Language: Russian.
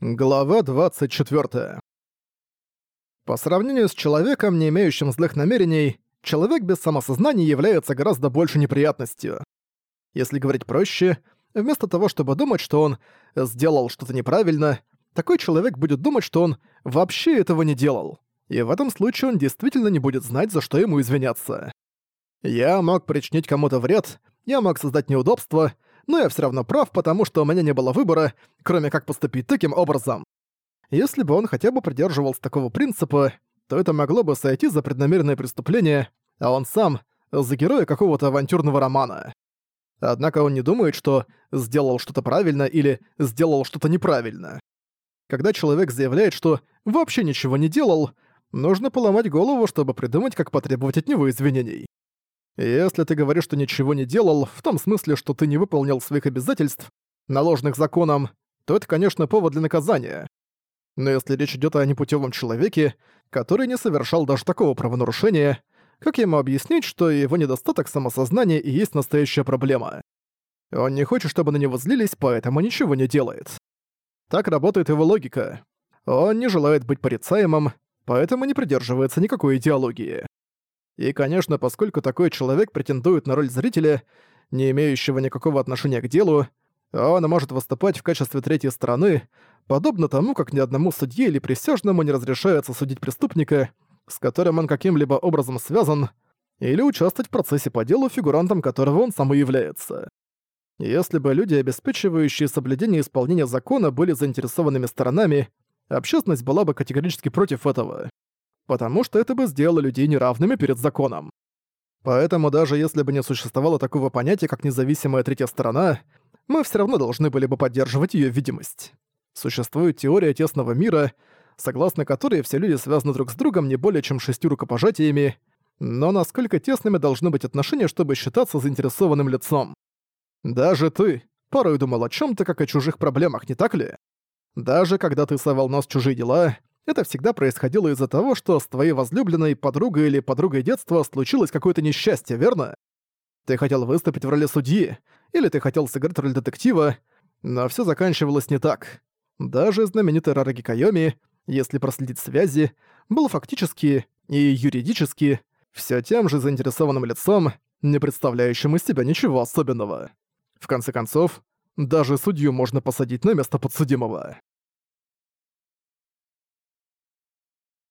Глава 24. По сравнению с человеком, не имеющим злых намерений, человек без самосознания является гораздо больше неприятностью. Если говорить проще, вместо того, чтобы думать, что он сделал что-то неправильно, такой человек будет думать, что он вообще этого не делал. И в этом случае он действительно не будет знать, за что ему извиняться. Я мог причинить кому-то вред, я мог создать неудобства, но я все равно прав, потому что у меня не было выбора, кроме как поступить таким образом. Если бы он хотя бы придерживался такого принципа, то это могло бы сойти за преднамеренное преступление, а он сам — за героя какого-то авантюрного романа. Однако он не думает, что «сделал что-то правильно» или «сделал что-то неправильно». Когда человек заявляет, что «вообще ничего не делал», нужно поломать голову, чтобы придумать, как потребовать от него извинений. Если ты говоришь, что ничего не делал, в том смысле, что ты не выполнил своих обязательств, наложенных законом, то это, конечно, повод для наказания. Но если речь идет о непутевом человеке, который не совершал даже такого правонарушения, как ему объяснить, что его недостаток самосознания и есть настоящая проблема? Он не хочет, чтобы на него злились, поэтому ничего не делает. Так работает его логика. Он не желает быть порицаемым, поэтому не придерживается никакой идеологии. И, конечно, поскольку такой человек претендует на роль зрителя, не имеющего никакого отношения к делу, он может выступать в качестве третьей стороны, подобно тому, как ни одному судье или присяжному не разрешается судить преступника, с которым он каким-либо образом связан, или участвовать в процессе по делу, фигурантом которого он сам и является. Если бы люди, обеспечивающие соблюдение и исполнение закона, были заинтересованными сторонами, общественность была бы категорически против этого потому что это бы сделало людей неравными перед законом. Поэтому даже если бы не существовало такого понятия, как независимая третья сторона, мы все равно должны были бы поддерживать ее видимость. Существует теория тесного мира, согласно которой все люди связаны друг с другом не более чем шестью рукопожатиями, но насколько тесными должны быть отношения, чтобы считаться заинтересованным лицом. Даже ты порой думал о чем то как о чужих проблемах, не так ли? Даже когда ты совал нос в чужие дела, это всегда происходило из-за того, что с твоей возлюбленной, подругой или подругой детства случилось какое-то несчастье, верно? Ты хотел выступить в роли судьи, или ты хотел сыграть роль детектива, но все заканчивалось не так. Даже знаменитый Рараги Кайоми, если проследить связи, был фактически и юридически все тем же заинтересованным лицом, не представляющим из себя ничего особенного. В конце концов, даже судью можно посадить на место подсудимого.